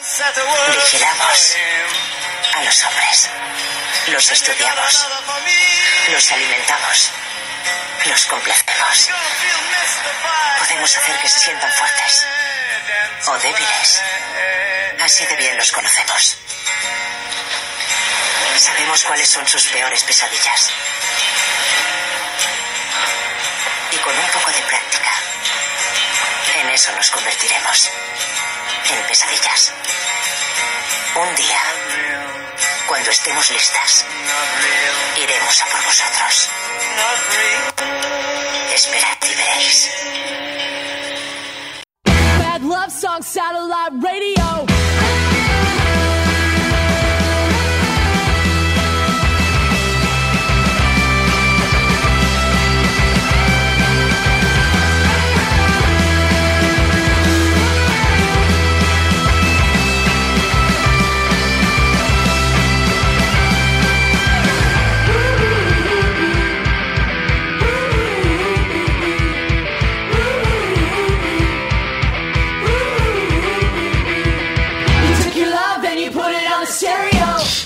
Vigilamos a los hombres. Los estudiamos. Los alimentamos. Los complacemos. Podemos hacer que se sientan fuertes o débiles. Así de bien los conocemos. Sabemos cuáles son sus peores pesadillas. Y con un poco de práctica, en eso nos convertiremos. En pesadillas. Un día, cuando estemos listas, iremos a por vosotros. Esperad y veréis. Bad Love Song Satellite Radio.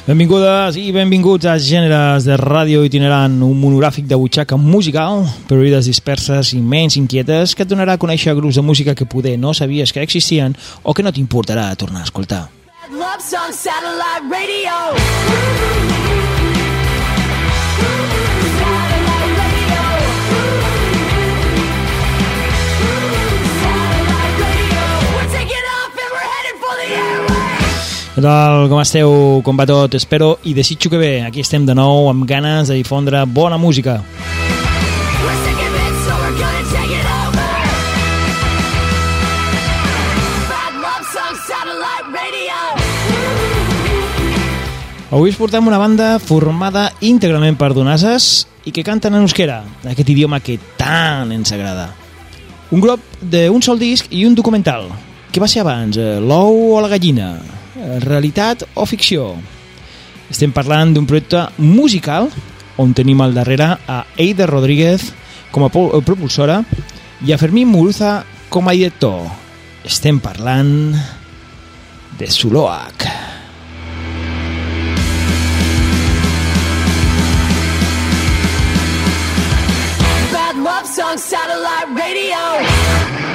Benvingudes i benvinguts a Gèneres de Ràdio Itinerant, un monogràfic de butxaca musical per oïdes disperses i menys inquietes que et donarà a conèixer grups de música que poder no sabies que existien o que no t'importarà tornar a escoltar. Love Song. Satellite Radio. Què tal, com esteu? Com va tot? Espero i desitjo que bé. Aquí estem de nou amb ganes de difondre bona música. Avui us portem una banda formada íntegrament per donases i que canten en euskera, aquest idioma que tant ens agrada. Un grup d'un sol disc i un documental. Què va ser abans, eh, l'ou o la gallina? Realitat o ficció? Estem parlant d'un projecte musical on tenim al darrere a Eida Rodríguez com a propulsora i a Fermín Muruza com a director. Estem parlant de Zuloac. Bad Love Song Satellite Radio.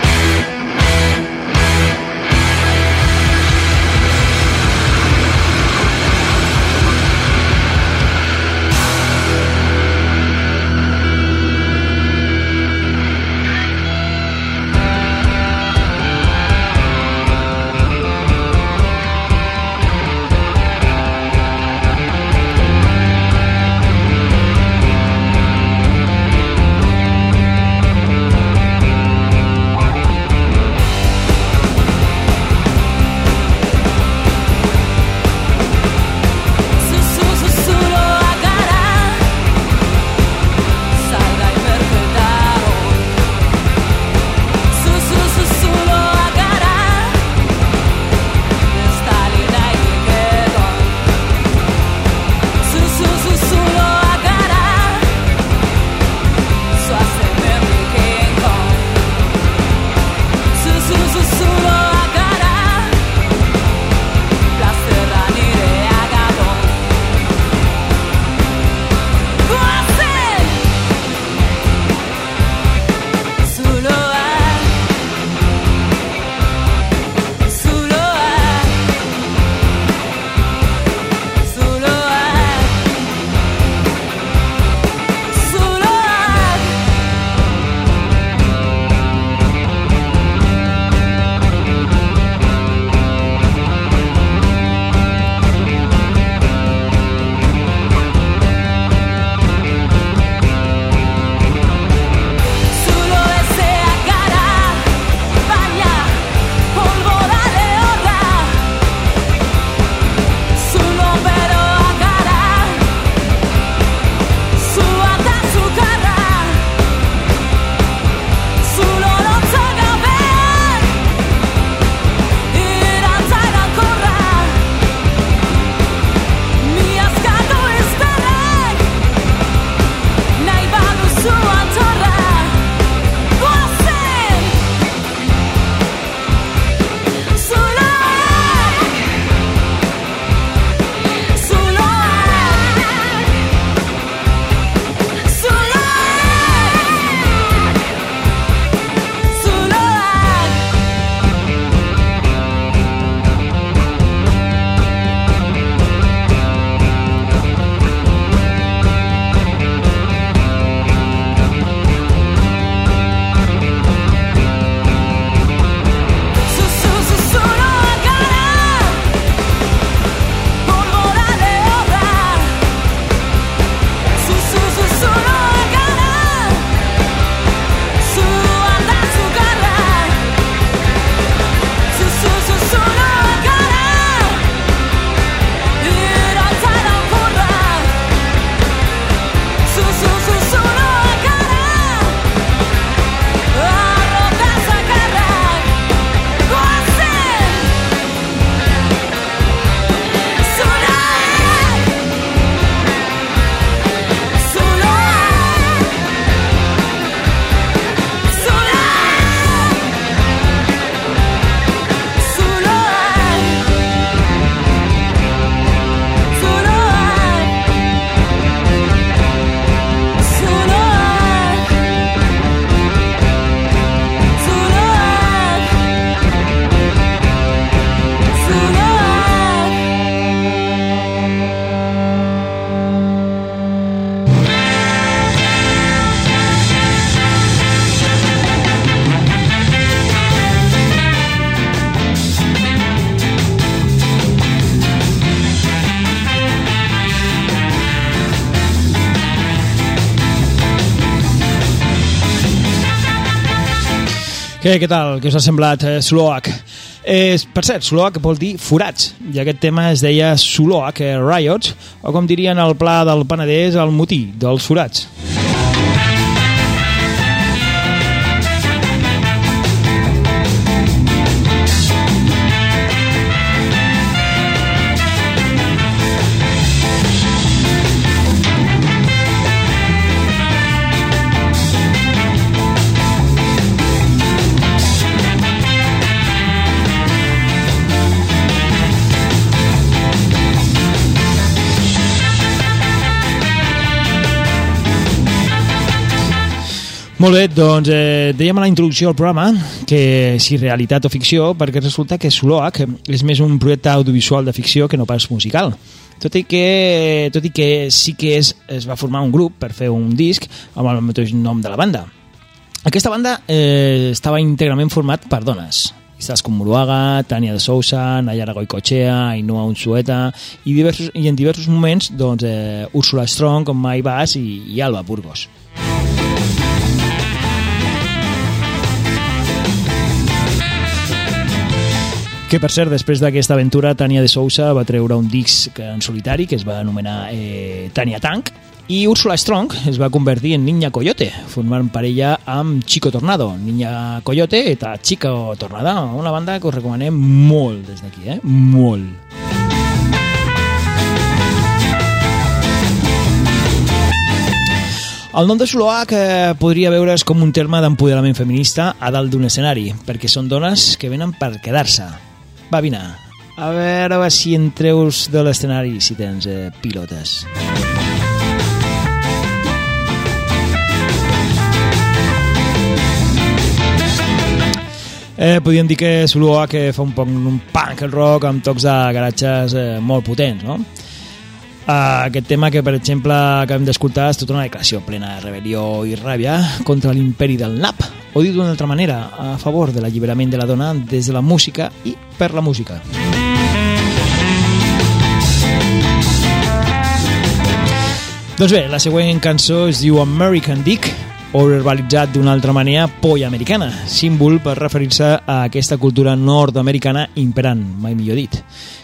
Què, què tal? Què us ha semblat eh, Suloac? Eh, per cert, Suloac vol dir forats, i aquest tema es deia Suloac eh, Riot, o com dirien al pla del Penedès, el motí dels forats. Molt bé, doncs eh, dèiem a la introducció al programa que si realitat o ficció, perquè resulta que Suloac és més un projecte audiovisual de ficció que no pas musical. Tot i que, tot i que sí que és, es va formar un grup per fer un disc amb el mateix nom de la banda. Aquesta banda eh, estava íntegrament format per dones. Isasco Muruaga, Tania de Sousa, Nayara Goicochea, Ainhoa Unzueta i, diversos, i en diversos moments doncs, eh, Úrsula Strong, com Mai Bas i, i Alba Burgos. Que, per cert, després d'aquesta aventura, Tania de Sousa va treure un disc en solitari que es va anomenar eh, Tania Tank i Úrsula Strong es va convertir en Niña Coyote, formant parella amb Chico Tornado. Niña Coyote eta Chico Tornado, una banda que us recomanem molt des d'aquí, eh? Molt. El nom de Suloac eh, podria veure's com un terme d'empoderament feminista a dalt d'un escenari, perquè són dones que venen per quedar-se. Va, vine, a veure, si entreus de l'escenari si tens eh, pilotes. Eh, podríem dir que Suloac que fa un poc un punk rock amb tocs de garatges eh, molt potents, no? Uh, aquest tema que, per exemple, acabem d'escoltar és tota una declaració plena de rebel·lió i ràbia contra l'imperi del NAP, o dit d'una altra manera, a favor de l'alliberament de la dona des de la música i per la música. Doncs bé, la següent cançó es diu American Dick, o verbalitzat d'una altra manera, polla americana, símbol per referir-se a aquesta cultura nord-americana imperant, mai millor dit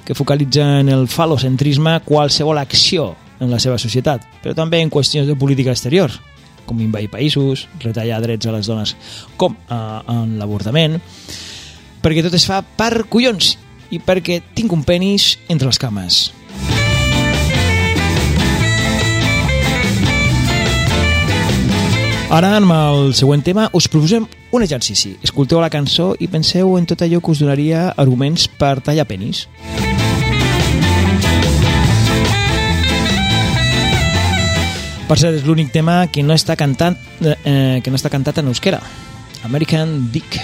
que focalitza en el falocentrisme qualsevol acció en la seva societat, però també en qüestions de política exterior, com invair països, retallar drets a les dones, com eh, en l'avortament, perquè tot es fa per collons i perquè tinc un penis entre les cames. Ara, amb el següent tema, us proposem un exercici. Escolteu la cançó i penseu en tot allò que us donaria arguments per tallar penis. Per cert, és l'únic tema que no està cantat, eh, que no està cantat en euskera. American Dick.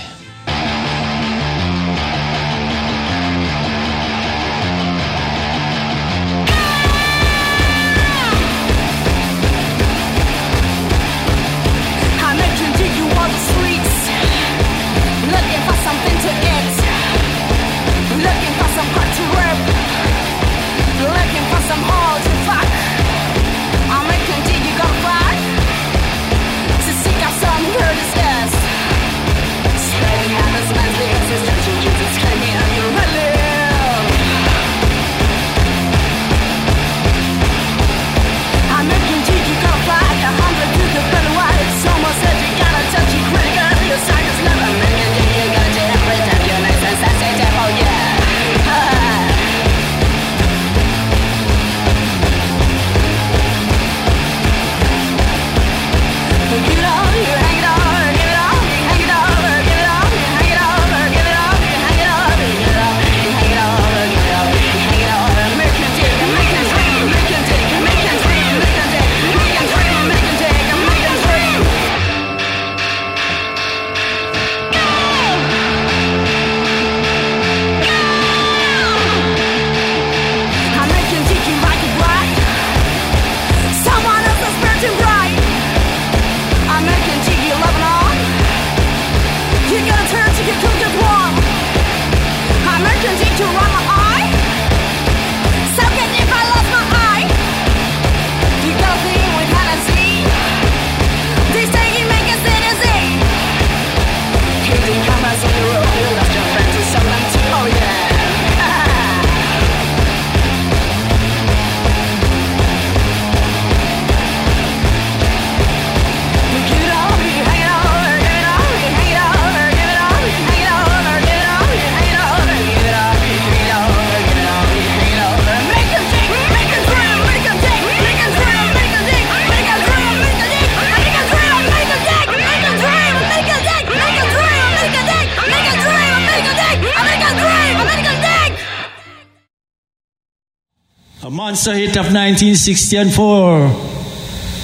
Monster hit of 1964.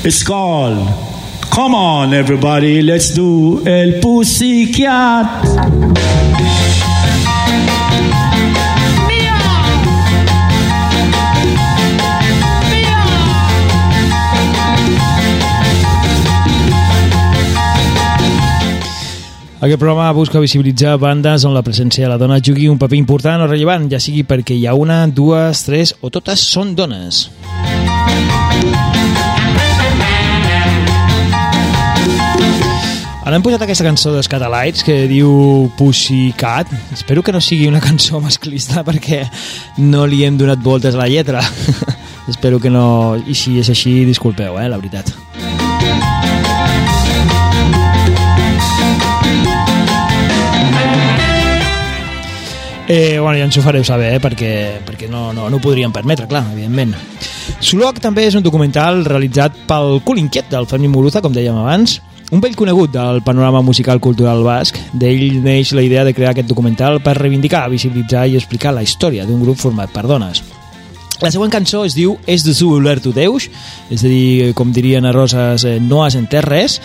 It's called Come On Everybody, Let's Do El Pussycat. Aquest programa busca visibilitzar bandes on la presència de la dona jugui un paper important o rellevant, ja sigui perquè hi ha una, dues, tres o totes són dones. Ara hem posat aquesta cançó dels Catalites que diu Pussycat. Espero que no sigui una cançó masclista perquè no li hem donat voltes a la lletra. Espero que no... I si és així, disculpeu, eh, la veritat. Eh, bueno, ja ens ho fareu saber, eh, perquè, perquè no, no, no ho podríem permetre, clar, evidentment. Sulok també és un documental realitzat pel cul inquiet del Fermi Muruza, com dèiem abans, un vell conegut del panorama musical cultural basc. D'ell neix la idea de crear aquest documental per reivindicar, visibilitzar i explicar la història d'un grup format per dones. La següent cançó es diu És de su tu Deus, és a dir, com dirien a Roses, eh, no has entès res,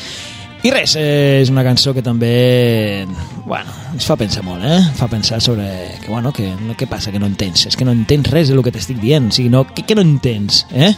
i res, eh, és una cançó que també, bueno, ens fa pensar molt, eh? Fa pensar sobre que, bueno, que, què passa que no entens? És que no entens res del que t'estic dient, o sigui, no, què, què no entens, eh?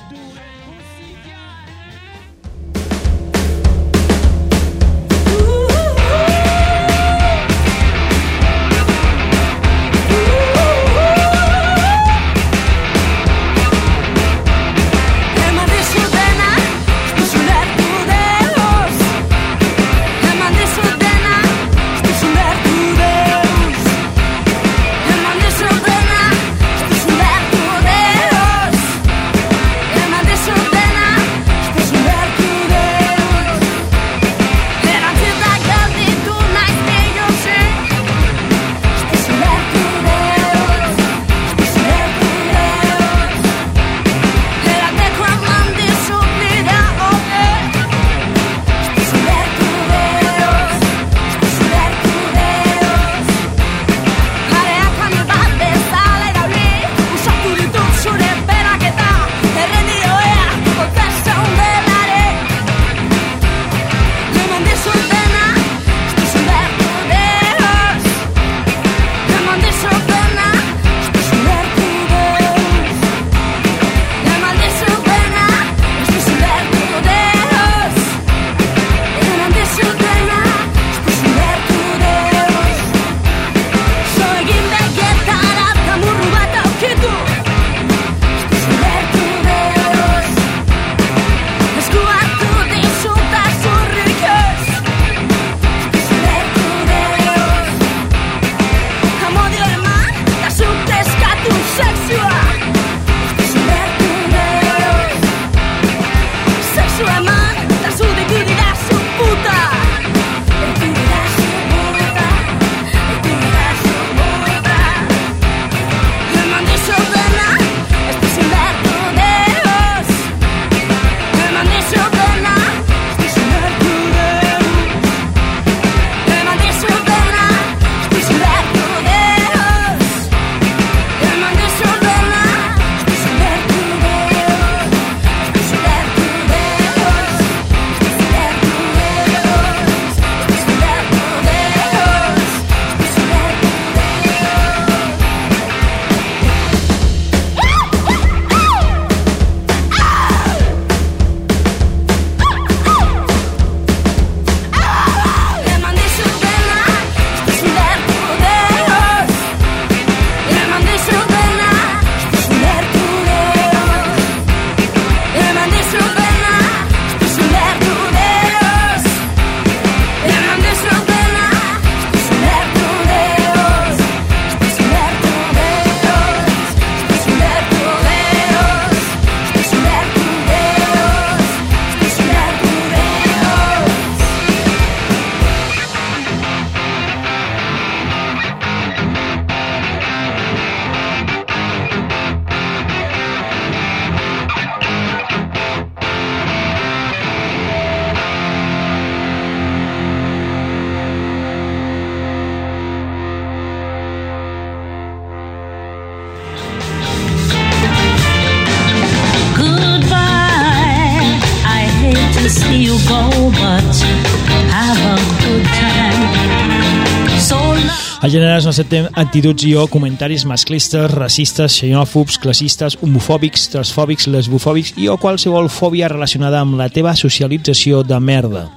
Long. El gènere no acceptem actituds i o comentaris masclistes, racistes, xenòfobs, classistes, homofòbics, transfòbics, lesbofòbics i o qualsevol fòbia relacionada amb la teva socialització de merda.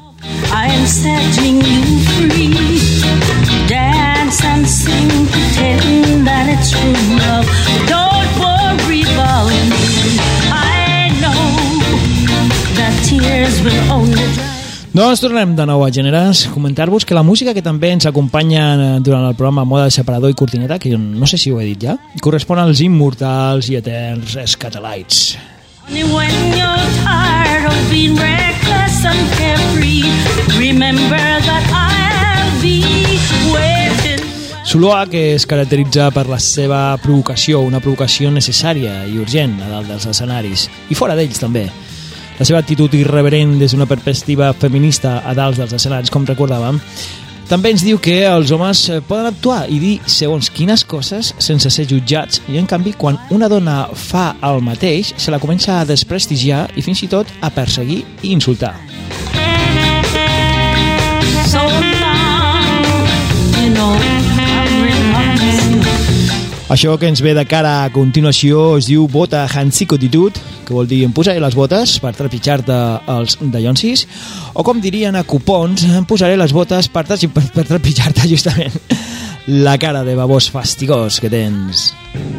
I am setting you free. Dance and sing, pretend that it's true love. Don't worry about me. I know that tears will only. Doncs tornem de nou a gèneres. Comentar-vos que la música que també ens acompanya durant el programa Moda de Separador i Cortineta, que no sé si ho he dit ja, correspon als immortals i eterns Scatalites. Only when you're tired of being reckless and carefree, remember that I'll be waiting. Soloa, que es caracteritza per la seva provocació, una provocació necessària i urgent a dalt dels escenaris, i fora d'ells també. La seva actitud irreverent des d'una perspectiva feminista a dalt dels escenaris, com recordàvem, també ens diu que els homes eh, poden actuar i dir segons quines coses sense ser jutjats i en canvi quan una dona fa el mateix se la comença a desprestigiar i fins i tot a perseguir i insultar. Això que ens ve de cara a continuació es diu Bota Hansikotitud, que vol dir em posaré les botes per trepitjar-te els dallonsis, o com dirien a cupons, em posaré les botes per, per, per trepitjar-te justament la cara de babós fastigós que tens. Iztor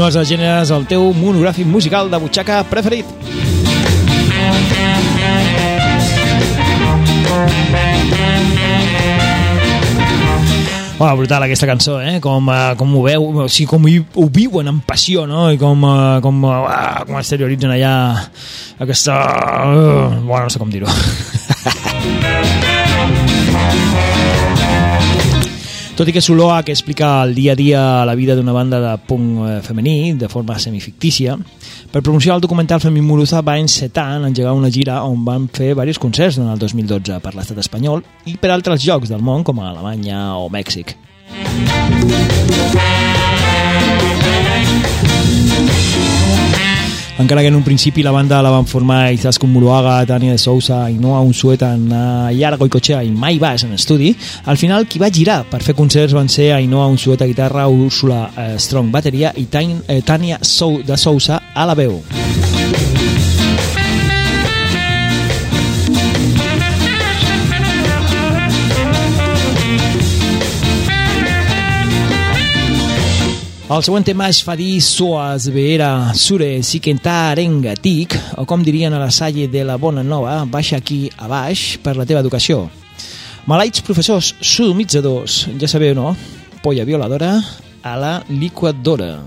Continues a gèneres el teu monogràfic musical de butxaca preferit. Uau, brutal aquesta cançó, eh? Com, uh, com ho veu, o sigui, com ho viuen amb passió, no? I com, uh, com, uh, com exterioritzen allà aquesta... Uh, bueno, no sé com dir-ho. Tot i que Suloa, que explica el dia a dia la vida d'una banda de punk eh, femení de forma semifictícia, per promocionar el documental Fermín Muruza va encetar en engegar una gira on van fer diversos concerts durant el 2012 per l'estat espanyol i per altres llocs del món com a Alemanya o Mèxic. Encara que en un principi la banda la van formar Izaskun Muruaga, Tania de Sousa, Ainhoa Unzueta, Nayara Goicochea i Mai Bas en estudi, al final qui va girar per fer concerts van ser Ainhoa Unzueta guitarra, Úrsula eh, Strong bateria i eh, Tania Sou de Sousa a la veu. El següent tema es fa dir Soas Vera Sure Sikentarengatik, o com dirien a la Salle de la Bona Nova, baixa aquí a baix per la teva educació. Maleïts professors sodomitzadors, ja sabeu, no? Polla violadora a la liquadora.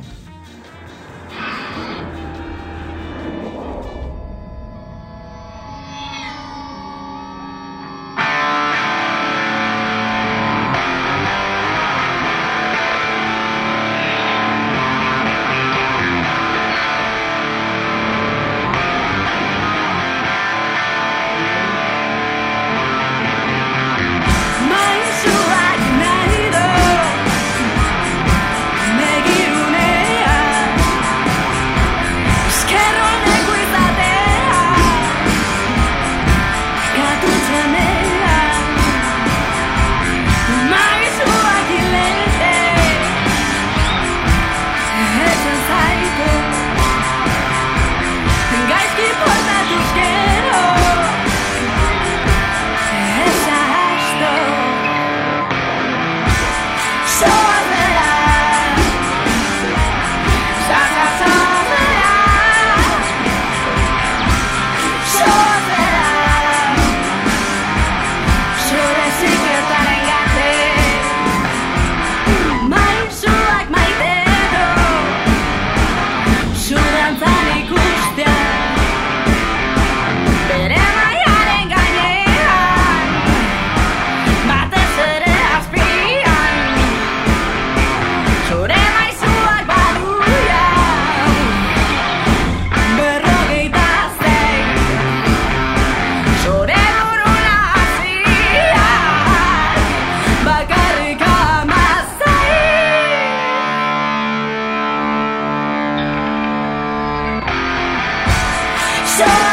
Yeah.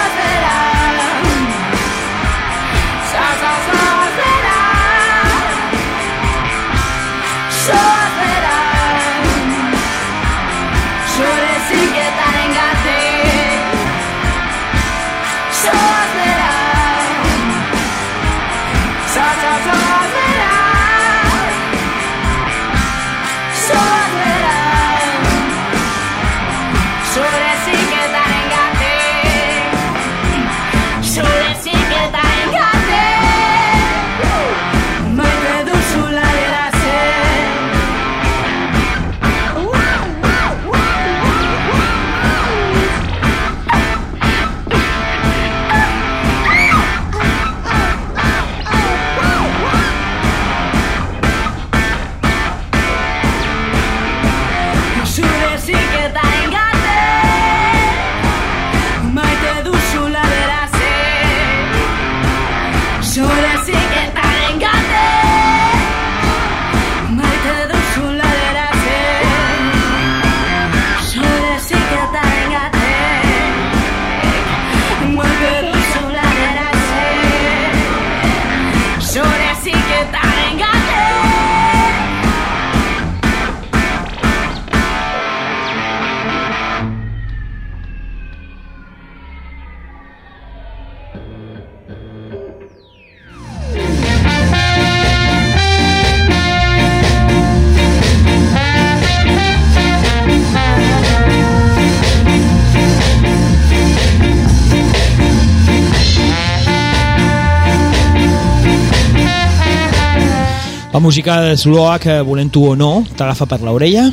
La música de Sloa, que volent-ho o no, t'agafa per l'orella,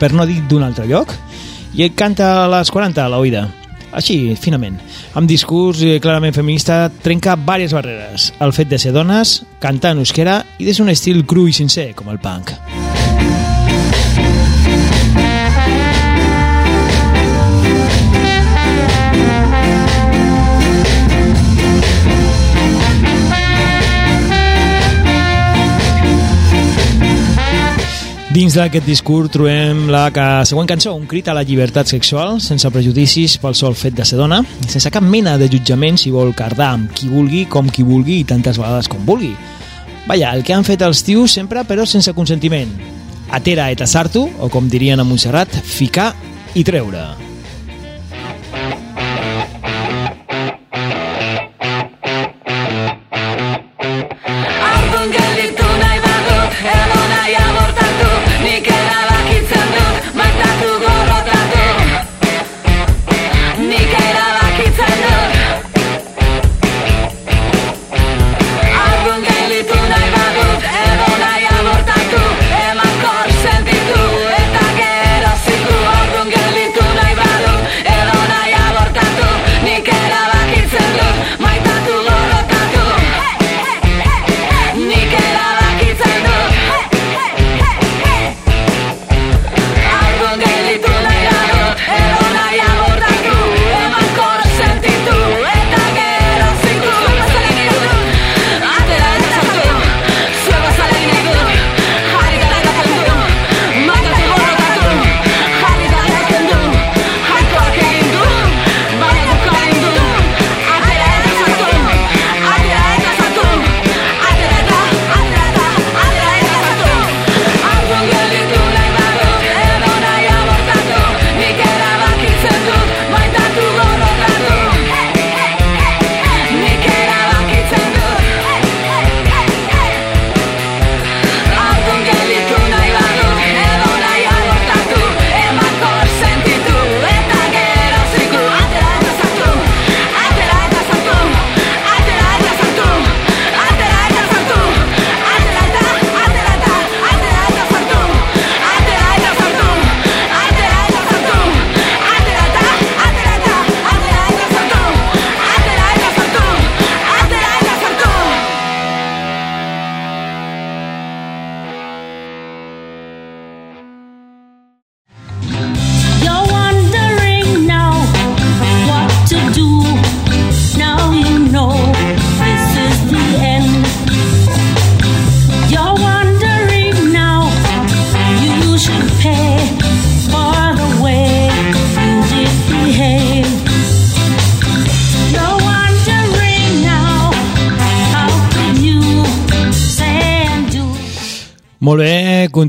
per no dir d'un altre lloc, i et canta a les 40 a l'oïda. Així, finament. Amb discurs eh, clarament feminista, trenca diverses barreres. El fet de ser dones, cantar en euskera i de ser un estil cru i sincer, com el punk. Dins d'aquest discurs trobem la següent cançó, un crit a la llibertat sexual, sense prejudicis pel sol fet de ser dona, sense cap mena de jutjament si vol cardar amb qui vulgui, com qui vulgui i tantes vegades com vulgui. Vaja, el que han fet els tios sempre, però sense consentiment. Atera et sartu, o com dirien a Montserrat, ficar i treure.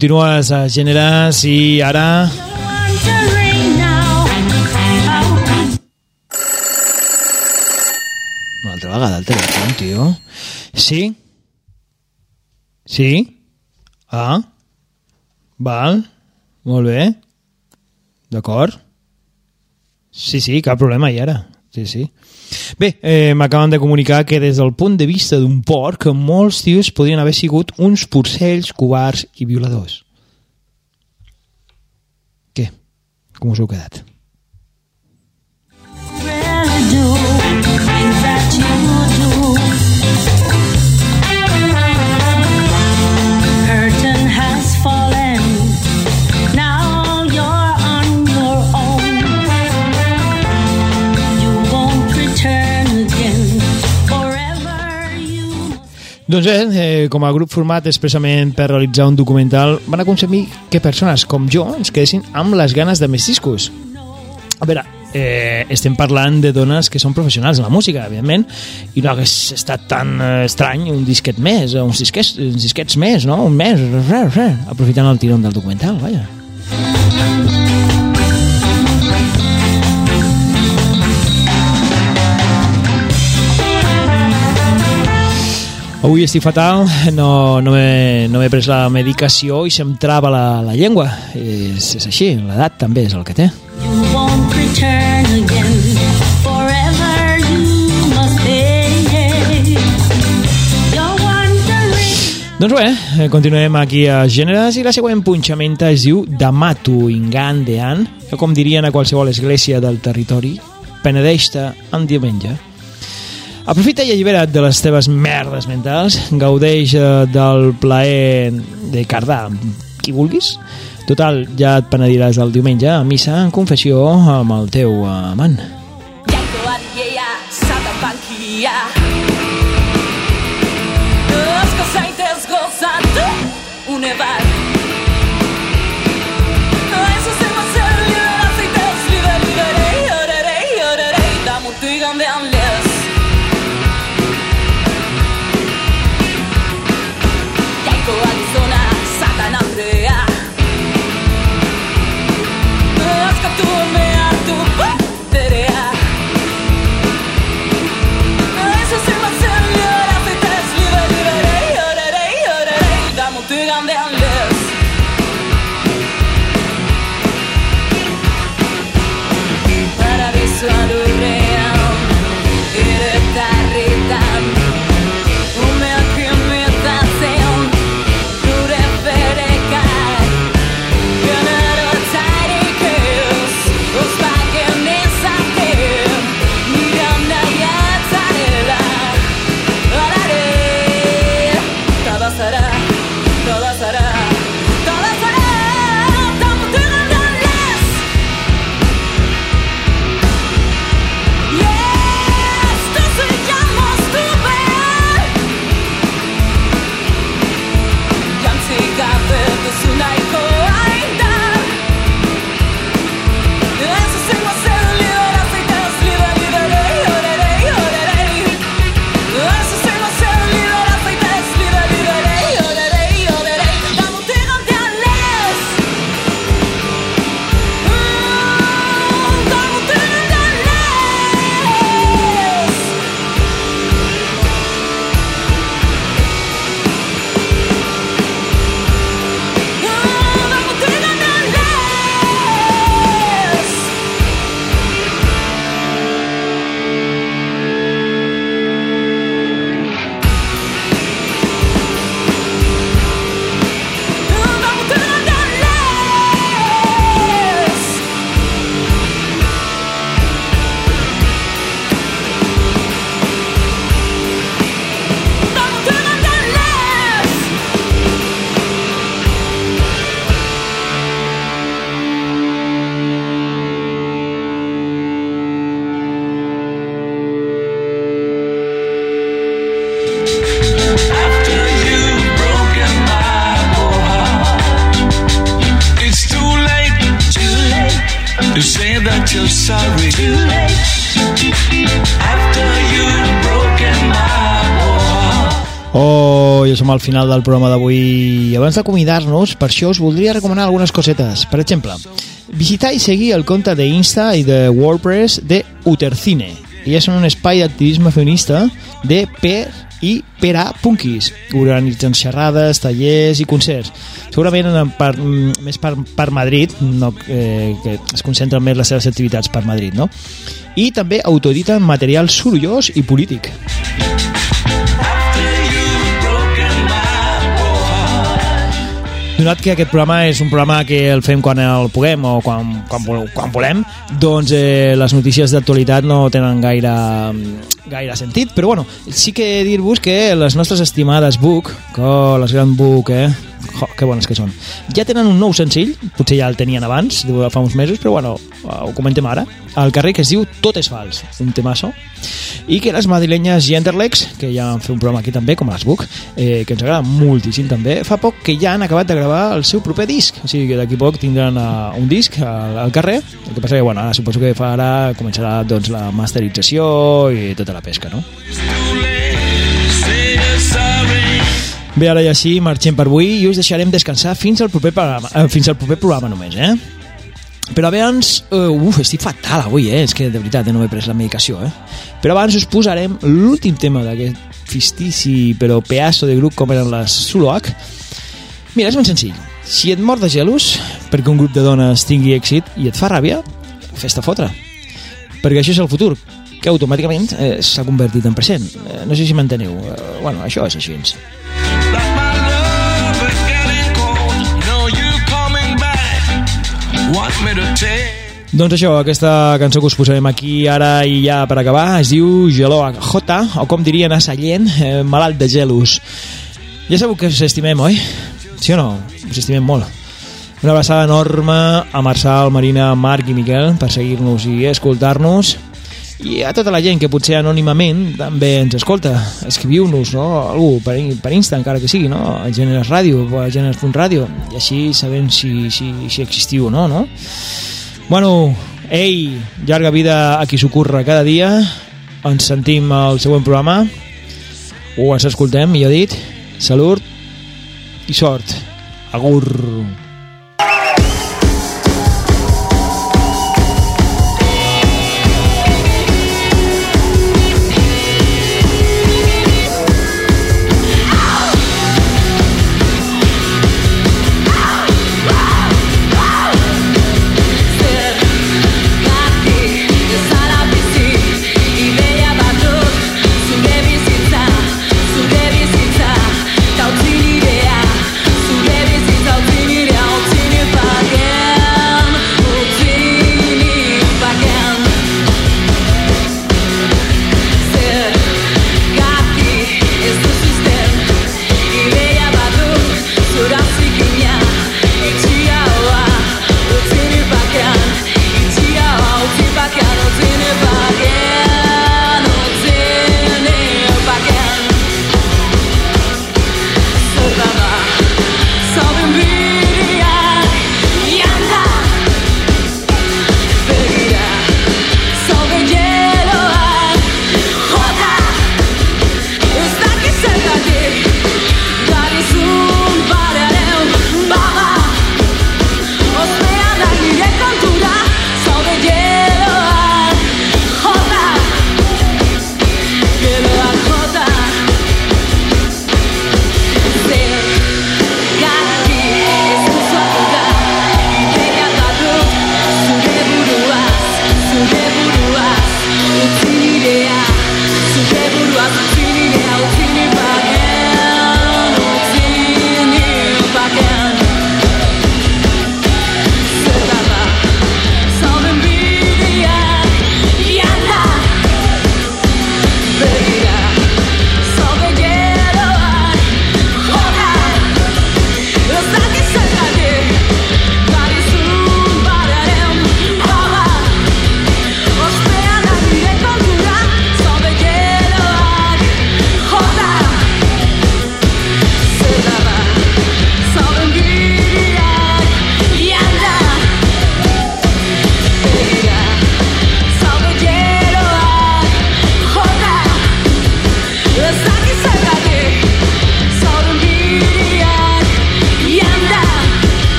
Continues a gèneres i ara... You're wondering now how could Una altra vegada el telèfon, tio. Sí? Sí? Ah? Val. Molt bé. D'acord. Sí, sí, cap problema, i ara. Sí, sí. Bé, eh, m'acaben de comunicar que des del punt de vista d'un porc, molts tios podrien haver sigut uns porcells, covards i violadors. Què? Com us heu quedat? really Doncs eh, com a grup format expressament per realitzar un documental, van aconseguir que persones com jo ens quedessin amb les ganes de més discos. A veure, eh, estem parlant de dones que són professionals en la música, evidentment, i no hagués estat tan eh, estrany un disquet més, uns disquets, uns disquets més, no? Un mes, res, res, aprofitant el tirón del documental, vaja. Avui estic fatal, no, no m'he no pres la medicació i se'm trava la, la llengua. És, és així, l'edat també és el que té. You won't return again. Forever Doncs bé, eh, continuem aquí a Gèneres i la següent punxamenta es diu Damatu Ingandean, que com dirien a qualsevol església del territori, penedeix-te en diumenge. Aprofita i allibera't de les teves merdes mentals, gaudeix eh, del plaer de cardar qui vulguis. Total, ja et penediràs el diumenge a missa en confessió amb el teu amant. Jainkoan Al final del programa d'avui. Abans d'acomiadar-nos, per això us voldria recomanar algunes cosetes. Per exemple, visitar i seguir el compte d'Insta i de WordPress de Utercine. Elles són un espai d'activisme feminista de per i per a punkis. Organitzen xerrades, tallers i concerts. Segurament en per, mm, més per, per Madrid, no, eh, que es concentren més les seves activitats per Madrid, no? I també autoediten material sorollós i polític. After Donat que aquest programa és un programa que el fem quan el puguem o quan, quan, quan volem, doncs eh, les notícies d'actualitat no tenen gaire, gaire sentit, però bueno, sí que dir-vos que les nostres estimades Book, que les gran Book, eh? Jo, que bones que són. Ja tenen un nou senzill, potser ja el tenien abans, fa uns mesos, però bueno, ho comentem ara, al carrer que es diu Tot és fals, un temasso, i que les madrilenyes Genderlex, que ja han fet un programa aquí també, com a les Book, eh, que ens agrada moltíssim també, fa poc que ja han acabat de gravar el seu proper disc, o sigui que d'aquí poc tindran uh, un disc al, al carrer, el que passa que, bueno, ara suposo que farà, començarà doncs, la masterització i tota la pesca, no? Bé, ara ja sí, marxem per avui i us deixarem descansar fins al proper programa, eh, fins al proper programa només, eh? Però abans... Uh, uf, estic fatal avui, eh? És que de veritat eh, no m'he pres la medicació, eh? Però abans us posarem l'últim tema d'aquest fistici però pedaço de grup com eren les Zuluac. Mira, és ben senzill. Si et mor de gelos perquè un grup de dones tingui èxit i et fa ràbia, fes-te fotre. Perquè això és el futur, que automàticament eh, s'ha convertit en present. Eh, no sé si m'enteneu. Eh, bueno, això és així. Doncs això, aquesta cançó que us posarem aquí ara i ja per acabar es diu Geló J, o com dirien a Sallent, eh, malalt de gelos. Ja sabeu que us estimem, oi? Sí o no? Us estimem molt. Una abraçada enorme a Marçal, Marina, Marc i Miquel per seguir-nos i escoltar-nos i a tota la gent que potser anònimament també ens escolta, escriviu-nos no? algú per, per Insta encara que sigui no? a Gèneres Ràdio o a Gèneres.ràdio i així sabem si, si, si existiu o no, no? Bueno, ei, llarga vida a qui s'ocorre cada dia ens sentim al següent programa o ens escoltem, millor dit salut i sort agur